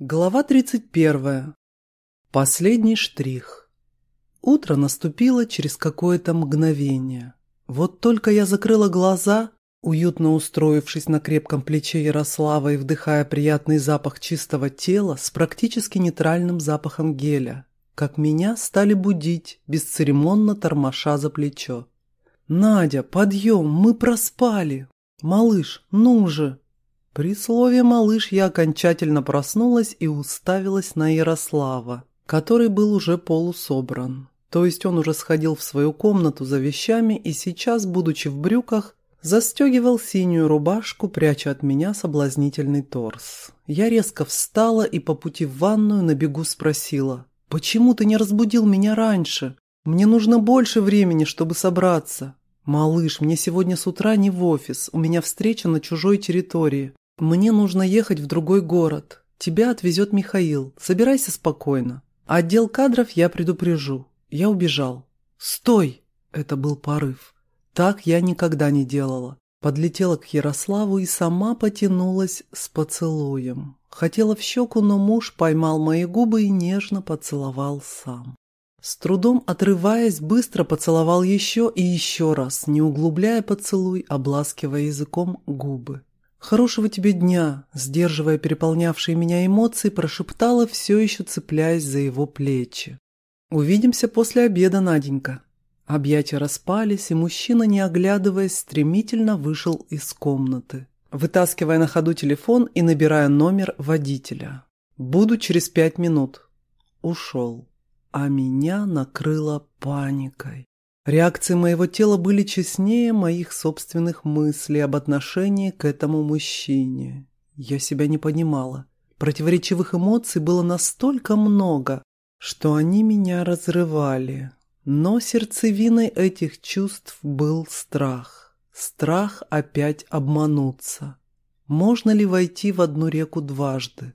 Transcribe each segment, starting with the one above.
Глава 31. Последний штрих. Утро наступило через какое-то мгновение. Вот только я закрыла глаза, уютно устроившись на крепком плече Ярослава и вдыхая приятный запах чистого тела с практически нейтральным запахом геля, как меня стали будить, бесцеремонно тормоша за плечо. «Надя, подъем, мы проспали! Малыш, ну же!» При слове «малыш» я окончательно проснулась и уставилась на Ярослава, который был уже полусобран. То есть он уже сходил в свою комнату за вещами и сейчас, будучи в брюках, застегивал синюю рубашку, пряча от меня соблазнительный торс. Я резко встала и по пути в ванную на бегу спросила, «Почему ты не разбудил меня раньше? Мне нужно больше времени, чтобы собраться». «Малыш, мне сегодня с утра не в офис, у меня встреча на чужой территории. «Мне нужно ехать в другой город. Тебя отвезет Михаил. Собирайся спокойно. Отдел кадров я предупрежу. Я убежал». «Стой!» – это был порыв. Так я никогда не делала. Подлетела к Ярославу и сама потянулась с поцелуем. Хотела в щеку, но муж поймал мои губы и нежно поцеловал сам. С трудом отрываясь, быстро поцеловал еще и еще раз, не углубляя поцелуй, обласкивая языком губы. «Хорошего тебе дня», – сдерживая переполнявшие меня эмоции, прошептала, все еще цепляясь за его плечи. «Увидимся после обеда, Наденька». Объятия распались, и мужчина, не оглядываясь, стремительно вышел из комнаты, вытаскивая на ходу телефон и набирая номер водителя. «Буду через пять минут». Ушел, а меня накрыло паникой. Реакции моего тела были честнее моих собственных мыслей об отношении к этому мужчине. Я себя не понимала. Противоречивых эмоций было настолько много, что они меня разрывали. Но сердцевиной этих чувств был страх. Страх опять обмануться. Можно ли войти в одну реку дважды?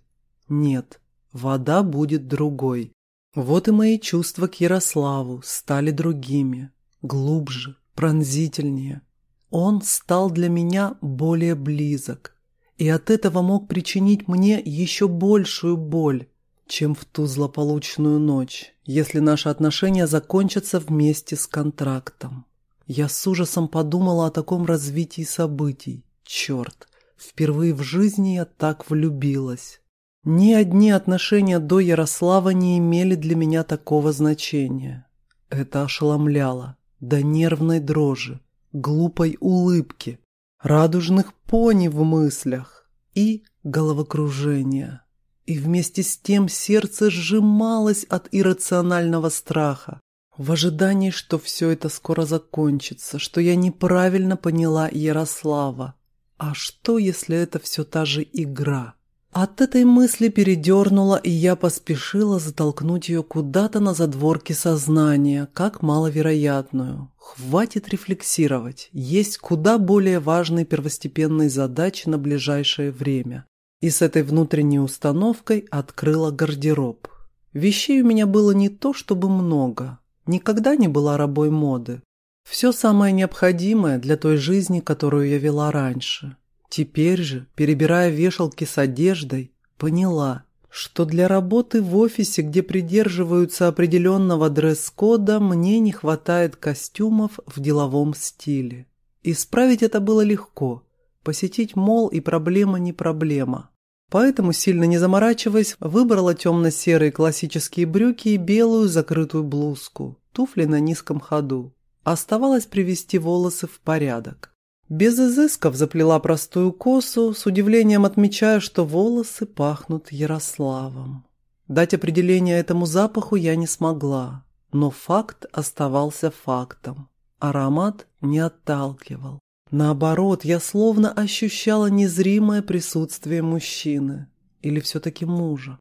Нет, вода будет другой. Вот и мои чувства к Ярославу стали другими глубже, пронзительнее. Он стал для меня более близок, и от этого мог причинить мне еще большую боль, чем в ту злополучную ночь, если наши отношения закончатся вместе с контрактом. Я с ужасом подумала о таком развитии событий. Черт, впервые в жизни я так влюбилась. Ни одни отношения до Ярослава не имели для меня такого значения. Это ошеломляло до нервной дрожи, глупой улыбки, радужных пони в мыслях и головокружения. И вместе с тем сердце сжималось от иррационального страха, в ожидании, что все это скоро закончится, что я неправильно поняла Ярослава. А что, если это все та же игра? От этой мысли передернула, и я поспешила затолкнуть ее куда-то на задворке сознания, как маловероятную. Хватит рефлексировать, есть куда более важные первостепенные задачи на ближайшее время. И с этой внутренней установкой открыла гардероб. Вещей у меня было не то чтобы много, никогда не была рабой моды. Все самое необходимое для той жизни, которую я вела раньше – Теперь же, перебирая вешалки с одеждой, поняла, что для работы в офисе, где придерживаются определенного дресс-кода, мне не хватает костюмов в деловом стиле. Исправить это было легко. Посетить мол и проблема не проблема. Поэтому, сильно не заморачиваясь, выбрала темно-серые классические брюки и белую закрытую блузку, туфли на низком ходу. Оставалось привести волосы в порядок. Без изысков заплела простую косу, с удивлением отмечая, что волосы пахнут Ярославом. Дать определение этому запаху я не смогла, но факт оставался фактом. Аромат не отталкивал. Наоборот, я словно ощущала незримое присутствие мужчины. Или все-таки мужа.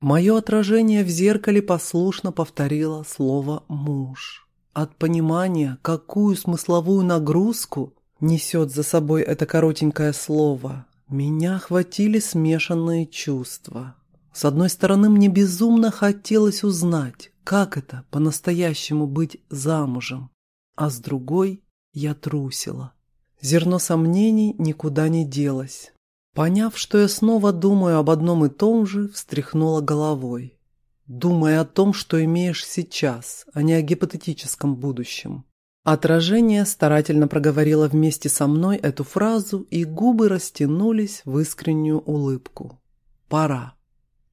Мое отражение в зеркале послушно повторило слово «муж». От понимания, какую смысловую нагрузку несет за собой это коротенькое слово. Меня охватили смешанные чувства. С одной стороны, мне безумно хотелось узнать, как это по-настоящему быть замужем, а с другой я трусила. Зерно сомнений никуда не делось. Поняв, что я снова думаю об одном и том же, встряхнула головой. Думай о том, что имеешь сейчас, а не о гипотетическом будущем. Отражение старательно проговорило вместе со мной эту фразу, и губы растянулись в искреннюю улыбку. Пора.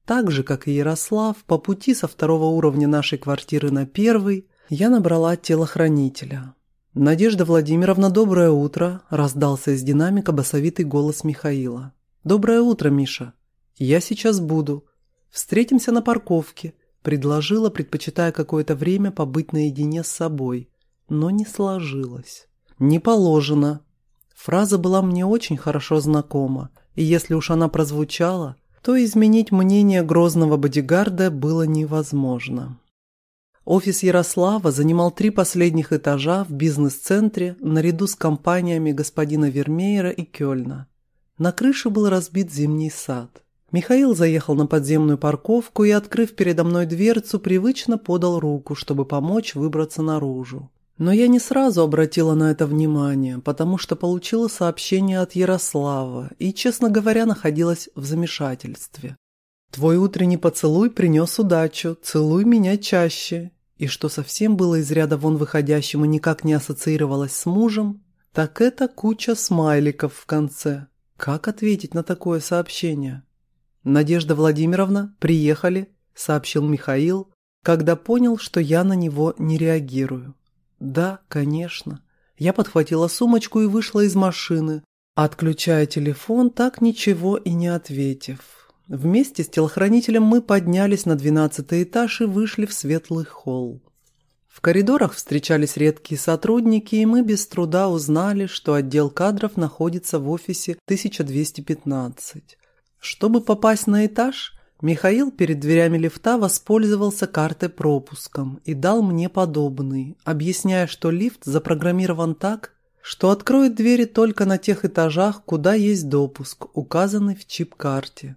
Так же, как и Ярослав, по пути со второго уровня нашей квартиры на первый, я набрала телохранителя. «Надежда Владимировна, доброе утро!» – раздался из динамика басовитый голос Михаила. «Доброе утро, Миша!» «Я сейчас буду. Встретимся на парковке», – предложила, предпочитая какое-то время побыть наедине с собой – но не сложилось. «Не положено». Фраза была мне очень хорошо знакома, и если уж она прозвучала, то изменить мнение грозного бодигарда было невозможно. Офис Ярослава занимал три последних этажа в бизнес-центре наряду с компаниями господина Вермеера и Кёльна. На крыше был разбит зимний сад. Михаил заехал на подземную парковку и, открыв передо мной дверцу, привычно подал руку, чтобы помочь выбраться наружу. Но я не сразу обратила на это внимание, потому что получила сообщение от Ярослава и, честно говоря, находилась в замешательстве. «Твой утренний поцелуй принес удачу, целуй меня чаще». И что совсем было из ряда вон выходящим и никак не ассоциировалось с мужем, так это куча смайликов в конце. Как ответить на такое сообщение? «Надежда Владимировна, приехали», — сообщил Михаил, когда понял, что я на него не реагирую. «Да, конечно». Я подхватила сумочку и вышла из машины, отключая телефон, так ничего и не ответив. Вместе с телохранителем мы поднялись на двенадцатый этаж и вышли в светлый холл. В коридорах встречались редкие сотрудники, и мы без труда узнали, что отдел кадров находится в офисе 1215. Чтобы попасть на этаж, Михаил перед дверями лифта воспользовался картой-пропуском и дал мне подобный, объясняя, что лифт запрограммирован так, что откроет двери только на тех этажах, куда есть допуск, указанный в чип-карте.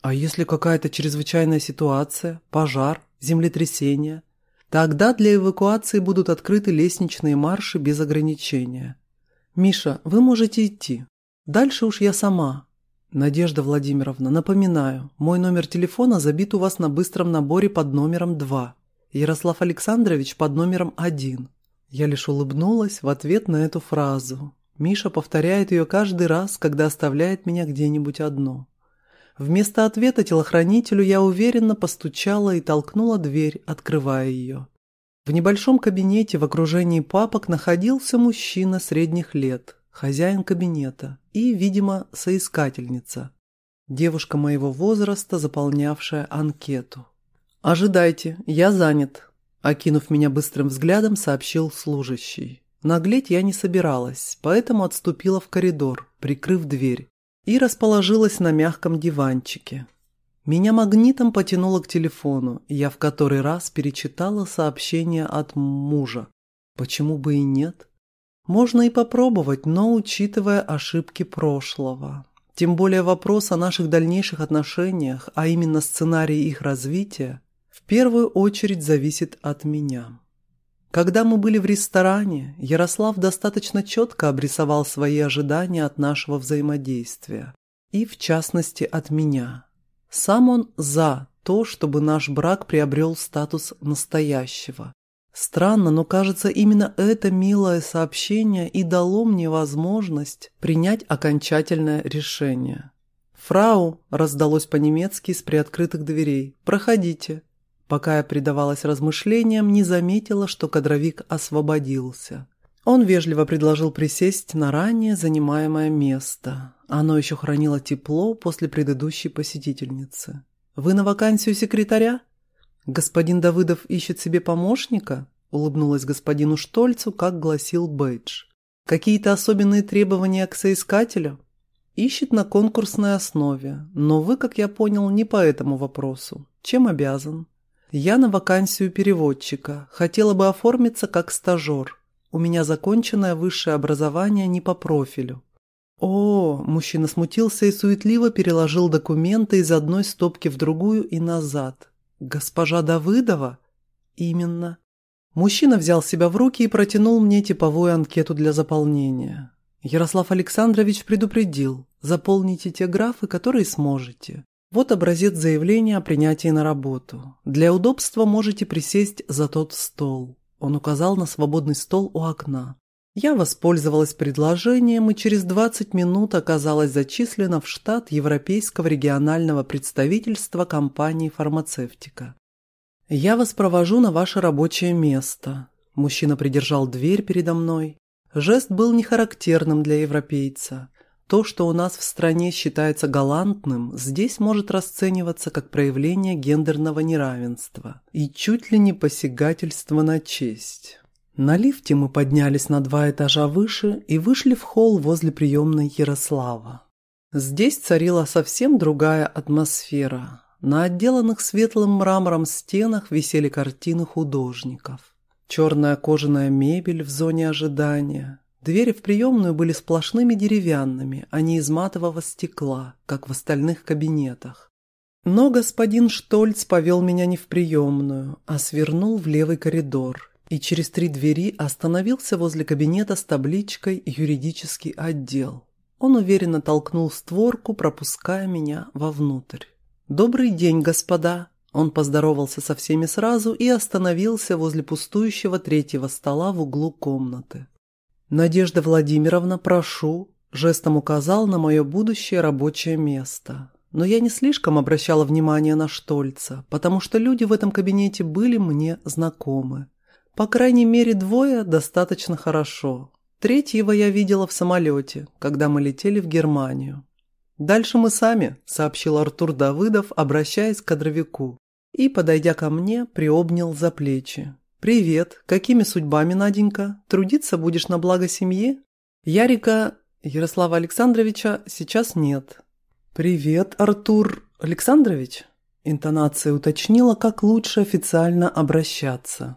А если какая-то чрезвычайная ситуация, пожар, землетрясение, тогда для эвакуации будут открыты лестничные марши без ограничения. «Миша, вы можете идти. Дальше уж я сама, «Надежда Владимировна, напоминаю, мой номер телефона забит у вас на быстром наборе под номером 2. Ярослав Александрович под номером 1». Я лишь улыбнулась в ответ на эту фразу. Миша повторяет ее каждый раз, когда оставляет меня где-нибудь одно. Вместо ответа телохранителю я уверенно постучала и толкнула дверь, открывая ее. В небольшом кабинете в окружении папок находился мужчина средних лет, хозяин кабинета и, видимо, соискательница. Девушка моего возраста, заполнявшая анкету. «Ожидайте, я занят», – окинув меня быстрым взглядом, сообщил служащий. Наглеть я не собиралась, поэтому отступила в коридор, прикрыв дверь, и расположилась на мягком диванчике. Меня магнитом потянуло к телефону, и я в который раз перечитала сообщение от мужа. Почему бы и нет? Можно и попробовать, но учитывая ошибки прошлого. Тем более вопрос о наших дальнейших отношениях, а именно сценарий их развития, в первую очередь зависит от меня. Когда мы были в ресторане, Ярослав достаточно четко обрисовал свои ожидания от нашего взаимодействия. И, в частности, от меня. Сам он за то, чтобы наш брак приобрел статус настоящего, Странно, но кажется, именно это милое сообщение и дало мне возможность принять окончательное решение. «Фрау!» – раздалось по-немецки с приоткрытых дверей. «Проходите!» Пока я предавалась размышлениям, не заметила, что кадровик освободился. Он вежливо предложил присесть на ранее занимаемое место. Оно еще хранило тепло после предыдущей посетительницы. «Вы на вакансию секретаря?» «Господин Давыдов ищет себе помощника?» – улыбнулась господину Штольцу, как гласил бейдж. «Какие-то особенные требования к соискателю?» «Ищет на конкурсной основе, но вы, как я понял, не по этому вопросу. Чем обязан?» «Я на вакансию переводчика. Хотела бы оформиться как стажер. У меня законченное высшее образование не по профилю». «О!» – мужчина смутился и суетливо переложил документы из одной стопки в другую и назад. «Госпожа Давыдова?» «Именно». Мужчина взял себя в руки и протянул мне типовую анкету для заполнения. Ярослав Александрович предупредил, заполните те графы, которые сможете. Вот образец заявления о принятии на работу. Для удобства можете присесть за тот стол. Он указал на свободный стол у окна. Я воспользовалась предложением и через 20 минут оказалась зачислена в штат Европейского регионального представительства компании «Фармацевтика». «Я вас провожу на ваше рабочее место». Мужчина придержал дверь передо мной. Жест был не характерным для европейца. То, что у нас в стране считается галантным, здесь может расцениваться как проявление гендерного неравенства и чуть ли не посягательство на честь. На лифте мы поднялись на два этажа выше и вышли в холл возле приемной Ярослава. Здесь царила совсем другая атмосфера. На отделанных светлым мрамором стенах висели картины художников. Черная кожаная мебель в зоне ожидания. Двери в приемную были сплошными деревянными, а не из матового стекла, как в остальных кабинетах. Но господин Штольц повел меня не в приемную, а свернул в левый коридор и через три двери остановился возле кабинета с табличкой «Юридический отдел». Он уверенно толкнул створку, пропуская меня вовнутрь. «Добрый день, господа!» Он поздоровался со всеми сразу и остановился возле пустующего третьего стола в углу комнаты. «Надежда Владимировна, прошу», жестом указал на мое будущее рабочее место. Но я не слишком обращала внимание на Штольца, потому что люди в этом кабинете были мне знакомы. По крайней мере, двое достаточно хорошо. Третьего я видела в самолете, когда мы летели в Германию. «Дальше мы сами», – сообщил Артур Давыдов, обращаясь к кадровику. И, подойдя ко мне, приобнял за плечи. «Привет. Какими судьбами, Наденька? Трудиться будешь на благо семьи?» «Ярика Ярослава Александровича сейчас нет». «Привет, Артур Александрович?» Интонация уточнила, как лучше официально обращаться.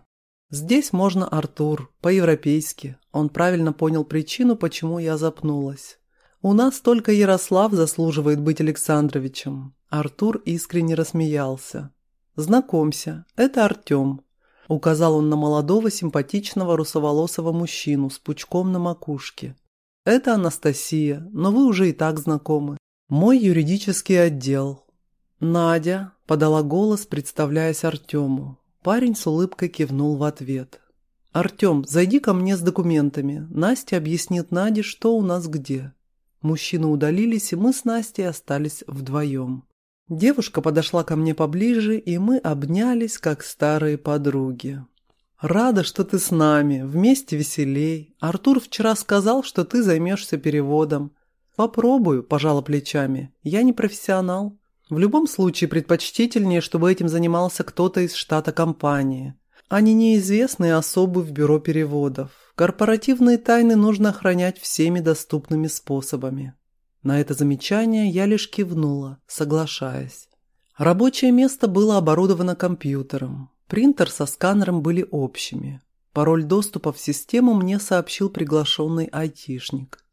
«Здесь можно Артур, по-европейски». Он правильно понял причину, почему я запнулась. «У нас только Ярослав заслуживает быть Александровичем». Артур искренне рассмеялся. «Знакомься, это Артем», – указал он на молодого симпатичного русоволосого мужчину с пучком на макушке. «Это Анастасия, но вы уже и так знакомы. Мой юридический отдел». «Надя», – подала голос, представляясь Артему. Парень с улыбкой кивнул в ответ. «Артем, зайди ко мне с документами. Настя объяснит Наде, что у нас где». Мужчины удалились, и мы с Настей остались вдвоем. Девушка подошла ко мне поближе, и мы обнялись, как старые подруги. «Рада, что ты с нами, вместе веселей. Артур вчера сказал, что ты займешься переводом. Попробую», – пожала плечами. «Я не профессионал. В любом случае предпочтительнее, чтобы этим занимался кто-то из штата компании, а не неизвестные особы в бюро переводов. Корпоративные тайны нужно охранять всеми доступными способами. На это замечание я лишь кивнула, соглашаясь. Рабочее место было оборудовано компьютером. Принтер со сканером были общими. Пароль доступа в систему мне сообщил приглашенный айтишник.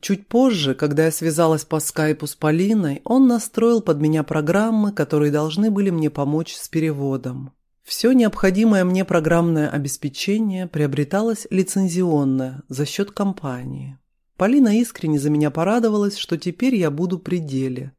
Чуть позже, когда я связалась по скайпу с Полиной, он настроил под меня программы, которые должны были мне помочь с переводом. Все необходимое мне программное обеспечение приобреталось лицензионное за счет компании. Полина искренне за меня порадовалась, что теперь я буду при деле.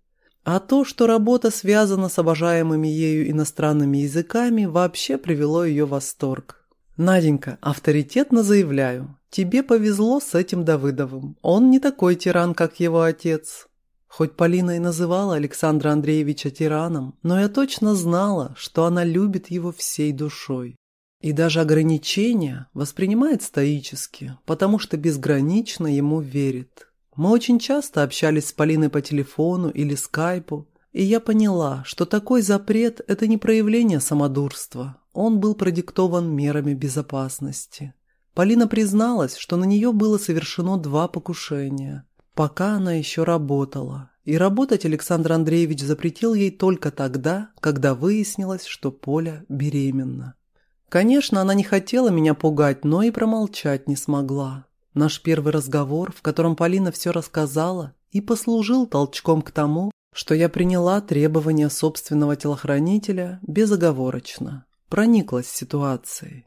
А то, что работа связана с обожаемыми ею иностранными языками, вообще привело ее в восторг. «Наденька, авторитетно заявляю, тебе повезло с этим Давыдовым. Он не такой тиран, как его отец. Хоть Полина и называла Александра Андреевича тираном, но я точно знала, что она любит его всей душой. И даже ограничения воспринимает стоически, потому что безгранично ему верит. Мы очень часто общались с Полиной по телефону или скайпу, и я поняла, что такой запрет – это не проявление самодурства. Он был продиктован мерами безопасности. Полина призналась, что на нее было совершено два покушения – пока она еще работала. И работать Александр Андреевич запретил ей только тогда, когда выяснилось, что Поля беременна. Конечно, она не хотела меня пугать, но и промолчать не смогла. Наш первый разговор, в котором Полина все рассказала, и послужил толчком к тому, что я приняла требования собственного телохранителя безоговорочно, прониклась ситуацией.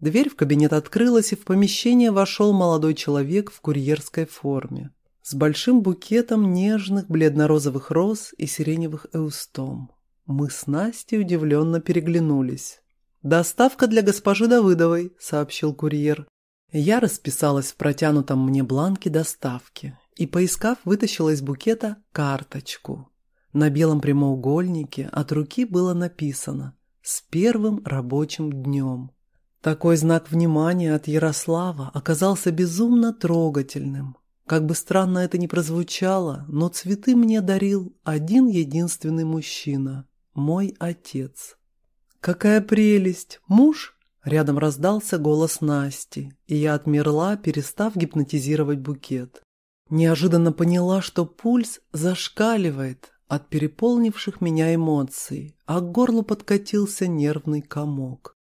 Дверь в кабинет открылась, и в помещение вошел молодой человек в курьерской форме с большим букетом нежных бледно-розовых роз и сиреневых эустом. Мы с Настей удивленно переглянулись. «Доставка для госпожи Давыдовой», — сообщил курьер. Я расписалась в протянутом мне бланке доставки и, поискав, вытащила из букета карточку. На белом прямоугольнике от руки было написано «С первым рабочим днем». Такой знак внимания от Ярослава оказался безумно трогательным. Как бы странно это ни прозвучало, но цветы мне дарил один единственный мужчина – мой отец. «Какая прелесть! Муж?» Рядом раздался голос Насти, и я отмерла, перестав гипнотизировать букет. Неожиданно поняла, что пульс зашкаливает от переполнивших меня эмоций, а к горлу подкатился нервный комок.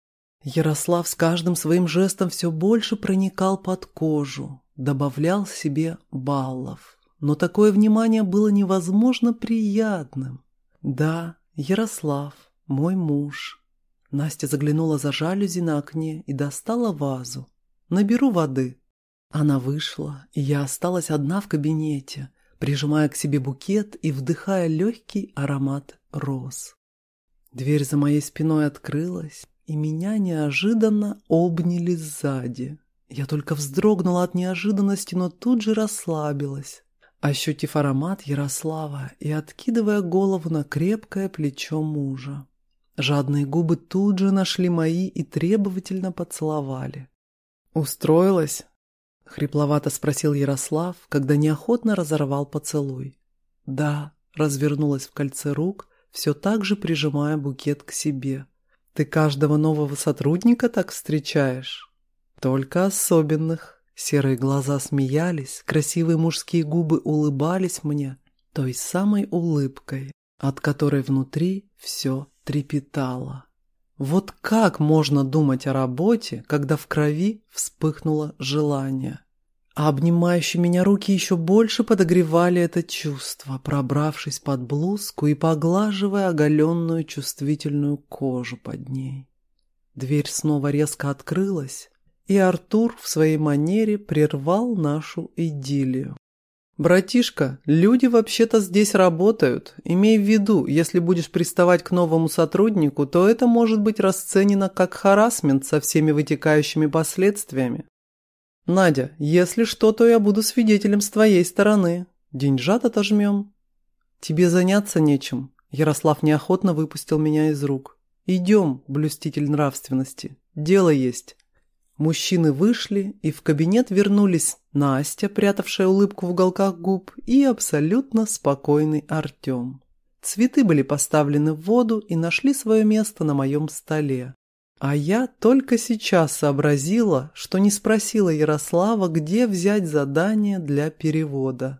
Ярослав с каждым своим жестом все больше проникал под кожу, добавлял себе баллов. Но такое внимание было невозможно приятным. Да, Ярослав, мой муж. Настя заглянула за жалюзи на окне и достала вазу. Наберу воды. Она вышла, и я осталась одна в кабинете, прижимая к себе букет и вдыхая легкий аромат роз. Дверь за моей спиной открылась, и меня неожиданно обняли сзади. Я только вздрогнула от неожиданности, но тут же расслабилась, ощутив аромат Ярослава и откидывая голову на крепкое плечо мужа. Жадные губы тут же нашли мои и требовательно поцеловали. «Устроилась?» — хрипловато спросил Ярослав, когда неохотно разорвал поцелуй. «Да», — развернулась в кольце рук, все так же прижимая букет к себе. Ты каждого нового сотрудника так встречаешь? Только особенных. Серые глаза смеялись, красивые мужские губы улыбались мне той самой улыбкой, от которой внутри все трепетало. Вот как можно думать о работе, когда в крови вспыхнуло желание? А обнимающие меня руки еще больше подогревали это чувство, пробравшись под блузку и поглаживая оголенную чувствительную кожу под ней. Дверь снова резко открылась, и Артур в своей манере прервал нашу идиллию. «Братишка, люди вообще-то здесь работают. Имей в виду, если будешь приставать к новому сотруднику, то это может быть расценено как харасмент со всеми вытекающими последствиями. «Надя, если что, то я буду свидетелем с твоей стороны. Деньжат отожмем». «Тебе заняться нечем». Ярослав неохотно выпустил меня из рук. «Идем, блюститель нравственности. Дело есть». Мужчины вышли, и в кабинет вернулись Настя, прятавшая улыбку в уголках губ, и абсолютно спокойный Артем. Цветы были поставлены в воду и нашли свое место на моем столе. А я только сейчас сообразила, что не спросила Ярослава, где взять задание для перевода.